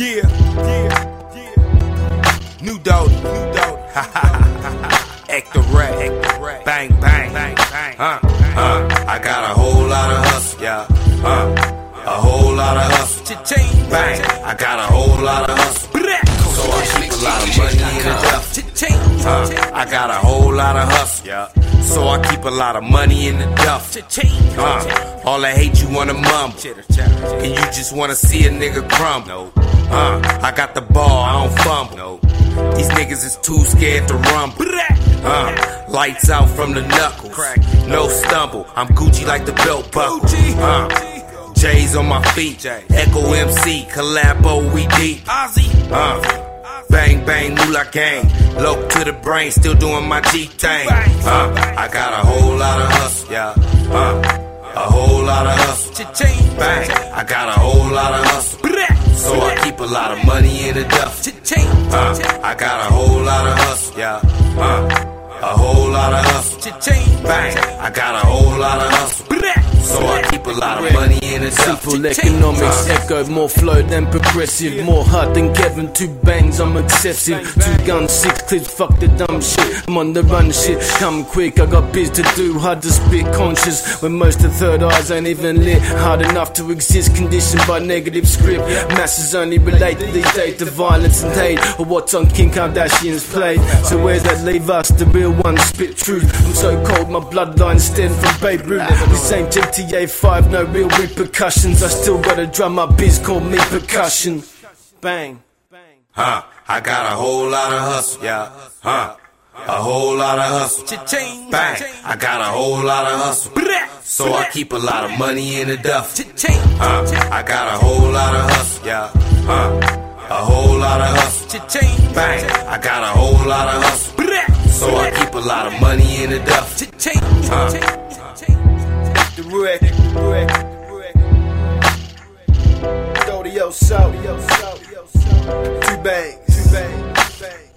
Yeah, yeah, yeah. New Doty, new Doty. Ha ha ha Act the rat, act the rat. Bang, bang, bang, bang. Uh, uh. I got a whole lot of hustle, yeah. Uh, a whole lot of hustle. Cha-ching, bang. I got a whole lot of hustle. So I keep a lot of money in the duff. Uh, I got a whole lot of hustle. Yeah. So I keep a lot of money in the duff. Uh, all I hate you wanna mumble. And you just wanna see a nigga crumble. Uh, I got the ball, I don't fumble. No. These niggas is too scared to rumble. Uh, lights out from the knuckles. Crack, No stumble. I'm Gucci like the belt buckle. Uh, J's on my feet. Echo MC, collabo, we deep. Uh, Bang bang moolah gang, low to the brain, still doing my G thing. Uh, I got a whole lot of hustle, yeah. Uh, a whole lot of hustle. Bang, I got a whole lot of hustle. A lot of money in the duff. Uh, I got a whole lot of hustle, yeah. Uh, a whole lot of hustle. Bang, I got a whole lot of hustle. So I keep a lot of money in the duff. Simple economics, echo, more flow than progressive. More hard than Kevin, two bangs, I'm excessive. Two guns, six clips, fuck the dumb shit. I'm on the run shit, come quick, I got biz to do, hard to spit conscious. When most of third eyes ain't even lit, hard enough to exist, conditioned by negative script. Masses only relate to these days to violence and hate, or what's on Kim Kardashian's plate. So where's that leave us? The real ones spit truth. I'm so cold, my bloodline stemmed from Babe Ruth. This ain't GTA 5, no real repercussions. I still gotta drum my biz called me percussion. Bang. Huh, I got a whole lot of hustle, yeah. Huh, a whole lot of hustle. Bang, I got a whole lot of hustle. So I keep a lot of money in the duff. Huh, I got a whole lot of hustle, yeah. Huh, a whole lot of hustle. Bang, I got a whole lot of hustle. So I keep a lot of money in the duff. Huh. Studio Soul. Two bangs. Two bags.